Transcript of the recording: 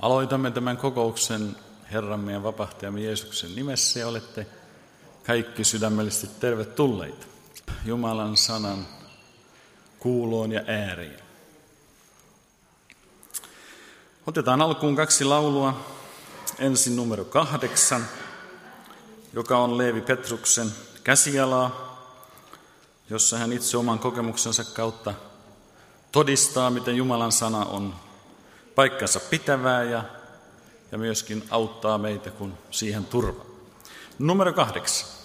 Aloitamme tämän kokouksen Herramme ja vapahtajamme Jeesuksen nimessä ja olette kaikki sydämellisesti tervetulleita Jumalan sanan kuuloon ja ääriin. Otetaan alkuun kaksi laulua. Ensin numero kahdeksan, joka on Leevi Petruksen käsialaa, jossa hän itse oman kokemuksensa kautta todistaa, miten Jumalan sana on paikkansa pitävää ja, ja myöskin auttaa meitä, kun siihen turva. Numero kahdeksan.